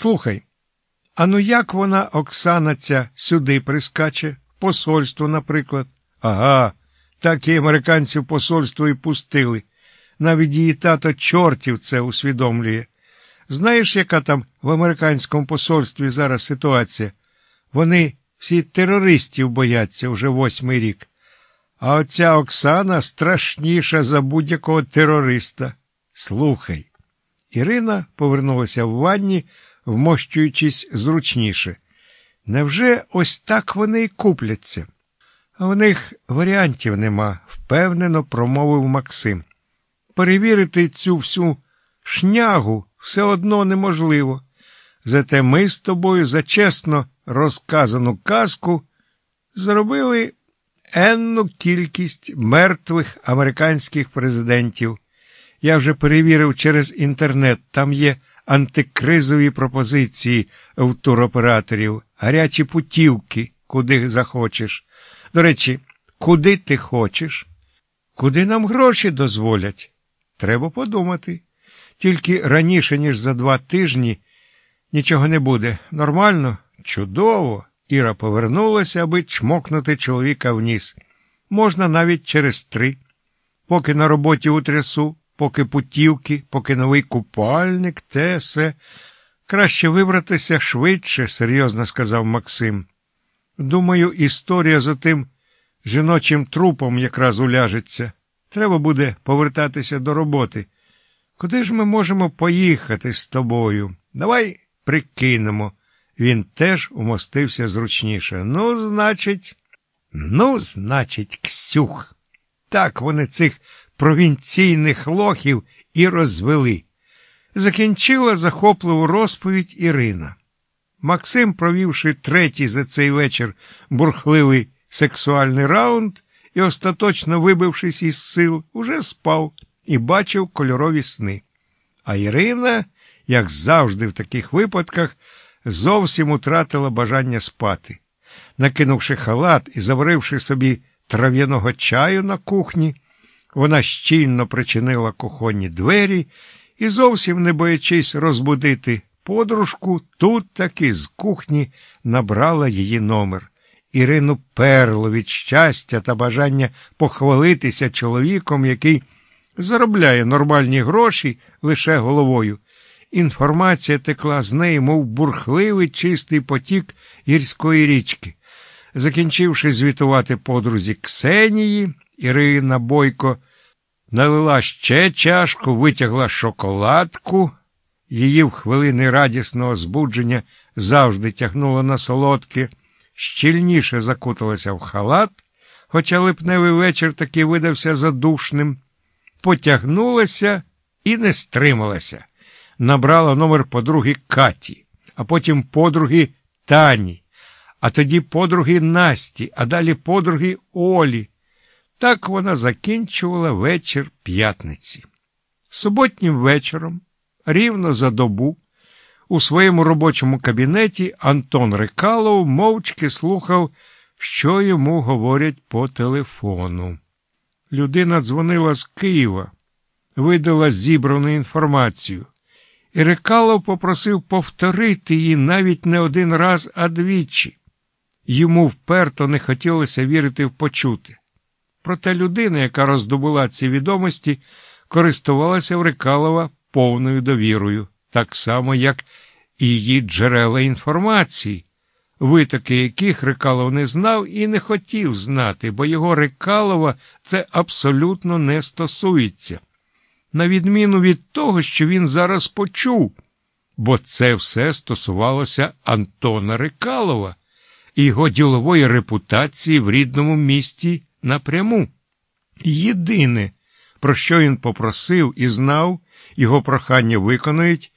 Слухай, а ну як вона, Оксана, ця сюди прискаче? Посольство, наприклад. Ага, так і американці в посольство і пустили. Навіть її тато чортів це усвідомлює. Знаєш, яка там в американському посольстві зараз ситуація? Вони всі терористів бояться вже восьмий рік. А оця Оксана страшніша за будь-якого терориста. Слухай. Ірина повернулася в ванні, вмощуючись зручніше. Невже ось так вони й купляться? В них варіантів нема, впевнено промовив Максим. Перевірити цю всю шнягу все одно неможливо. Зате ми з тобою за чесно розказану казку зробили енну кількість мертвих американських президентів. Я вже перевірив через інтернет, там є антикризові пропозиції в туроператорів, гарячі путівки, куди захочеш. До речі, куди ти хочеш? Куди нам гроші дозволять? Треба подумати. Тільки раніше, ніж за два тижні, нічого не буде. Нормально? Чудово. Іра повернулася, аби чмокнути чоловіка в ніс. Можна навіть через три. Поки на роботі утрясу, поки путівки, поки новий купальник, те все. Краще вибратися швидше, серйозно сказав Максим. Думаю, історія з отим жіночим трупом якраз уляжеться. Треба буде повертатися до роботи. Куди ж ми можемо поїхати з тобою? Давай прикинемо. Він теж умостився зручніше. Ну, значить, ну, значить, Ксюх. Так вони цих провінційних лохів і розвели. Закінчила захопливу розповідь Ірина. Максим, провівши третій за цей вечір бурхливий сексуальний раунд і, остаточно вибившись із сил, уже спав і бачив кольорові сни. А Ірина, як завжди в таких випадках, зовсім утратила бажання спати. Накинувши халат і заваривши собі трав'яного чаю на кухні, вона щільно причинила кухонні двері і, зовсім не боячись розбудити подружку, тут таки з кухні набрала її номер. Ірину перло від щастя та бажання похвалитися чоловіком, який заробляє нормальні гроші лише головою. Інформація текла з неї, мов бурхливий чистий потік гірської річки. Закінчивши звітувати подрузі Ксенії, Ірина Бойко налила ще чашку, витягла шоколадку. Її в хвилини радісного збудження завжди тягнуло на солодке, щільніше закуталася в халат, хоча липневий вечір таки видався задушним, потягнулася і не стрималася. Набрала номер подруги Каті, а потім подруги Тані, а тоді подруги Насті, а далі подруги Олі. Так вона закінчувала вечір п'ятниці. Суботнім вечором, рівно за добу, у своєму робочому кабінеті Антон Рикалов мовчки слухав, що йому говорять по телефону. Людина дзвонила з Києва, видала зібрану інформацію, і Рикалов попросив повторити її навіть не один раз, а двічі. Йому вперто не хотілося вірити в почути. Проте людина, яка роздобула ці відомості, користувалася в Рикалова повною довірою, так само, як і її джерела інформації, витоки яких Рикалов не знав і не хотів знати, бо його Рикалова це абсолютно не стосується. На відміну від того, що він зараз почув, бо це все стосувалося Антона Рикалова і його ділової репутації в рідному місті напряму. Єдине, про що він попросив і знав, його прохання виконують,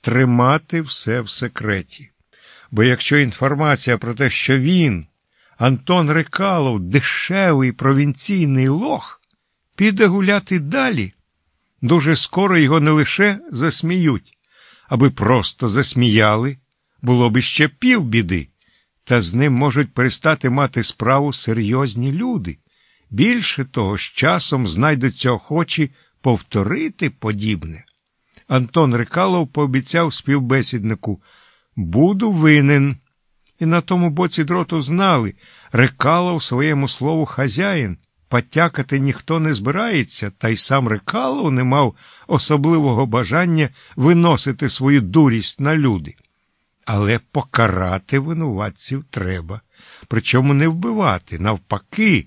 тримати все в секреті. Бо якщо інформація про те, що він, Антон Рикалов, дешевий провінційний лох, піде гуляти далі, дуже скоро його не лише засміють, аби просто засміяли, було б іще півбіди, та з ним можуть перестати мати справу серйозні люди. Більше того, з часом знайдуться охочі повторити подібне. Антон Рикалов пообіцяв співбесіднику буду винен. І на тому боці дроту знали, Рекалов своєму слову хазяїн. Потякати ніхто не збирається, та й сам Рекалов не мав особливого бажання виносити свою дурість на люди. Але покарати винуватців треба, причому не вбивати. Навпаки,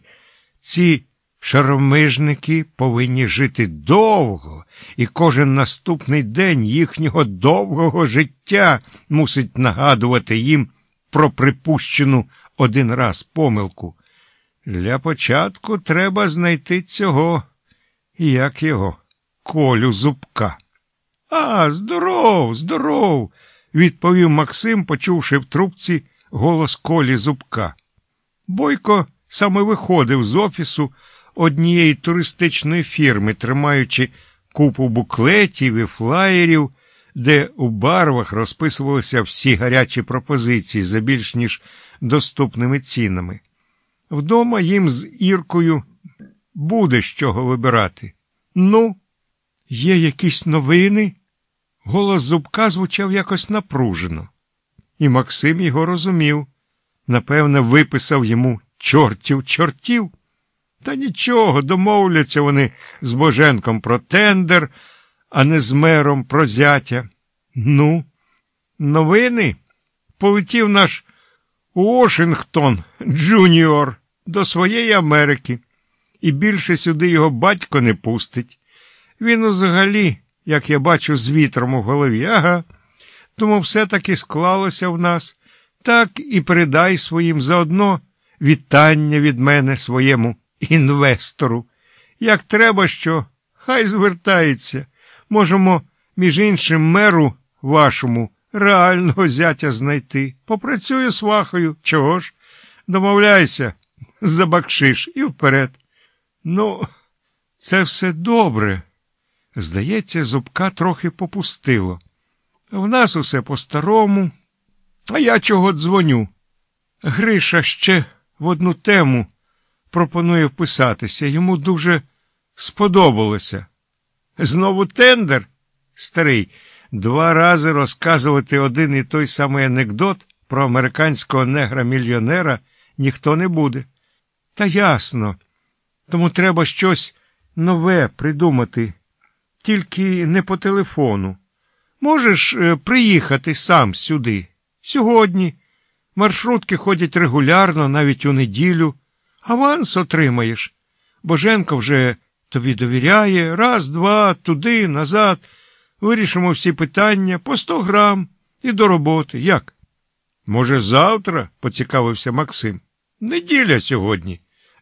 ці шаромижники повинні жити довго, і кожен наступний день їхнього довгого життя мусить нагадувати їм про припущену один раз помилку. Для початку треба знайти цього, як його, колю зубка. А, здоров, здоров, відповів Максим, почувши в трубці голос колі зубка. Бойко саме виходив з офісу однієї туристичної фірми, тримаючи купу буклетів і флаєрів, де у барвах розписувалися всі гарячі пропозиції за більш ніж доступними цінами. Вдома їм з Іркою буде з чого вибирати. Ну, є якісь новини? Голос зубка звучав якось напружено, і Максим його розумів. Напевне, виписав йому чортів чортів. Та нічого, домовляться вони з Боженком про тендер, а не з мером про зятя. Ну, новини полетів наш Уошингтон Джуніор до своєї Америки, і більше сюди його батько не пустить. Він взагалі, як я бачу, з вітром у голові, ага. Тому все таки склалося в нас. Так і передай своїм заодно вітання від мене своєму інвестору. Як треба що, хай звертається. Можемо, між іншим, меру вашому реального зятя знайти. Попрацює свахою. Чого ж? Домовляйся, забакшиш і вперед. Ну, це все добре. Здається, зубка трохи попустило. В нас усе по-старому, а я чого дзвоню. Гриша ще в одну тему пропонує вписатися. Йому дуже сподобалося. Знову тендер, старий, два рази розказувати один і той самий анекдот про американського негра-мільйонера ніхто не буде. Та ясно. Тому треба щось нове придумати, тільки не по телефону. Можеш е, приїхати сам сюди. Сьогодні. Маршрутки ходять регулярно, навіть у неділю. Аванс отримаєш. Боженко вже тобі довіряє. Раз, два, туди, назад. Вирішимо всі питання по сто грам і до роботи. Як? Може, завтра? поцікавився Максим. Неділя сьогодні.